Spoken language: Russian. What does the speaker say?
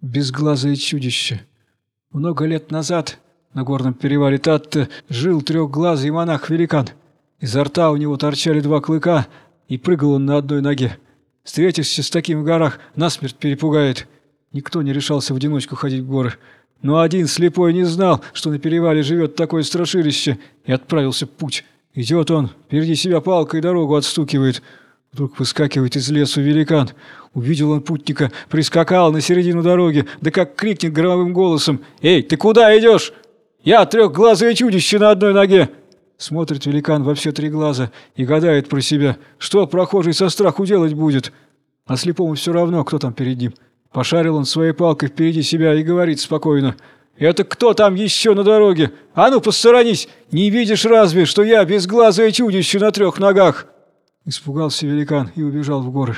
безглазое чудище. Много лет назад на горном перевале Татта жил трехглазый монах-великан. Изо рта у него торчали два клыка, и прыгал он на одной ноге. Встретишься с таким в горах, насмерть перепугает. Никто не решался в одиночку ходить в горы. Но один слепой не знал, что на перевале живет такое страшилище, и отправился в путь. Идет он, впереди себя палкой дорогу отстукивает. Вдруг выскакивает из лесу великан. Увидел он путника, прискакал на середину дороги, да как крикнет громовым голосом «Эй, ты куда идешь? Я трехглазое чудище на одной ноге!» Смотрит великан во все три глаза и гадает про себя, что прохожий со страху делать будет. А слепому все равно, кто там перед ним. Пошарил он своей палкой впереди себя и говорит спокойно «Это кто там еще на дороге? А ну, посторонись! Не видишь разве, что я безглазое чудище на трех ногах?» Испугался великан и убежал в горы.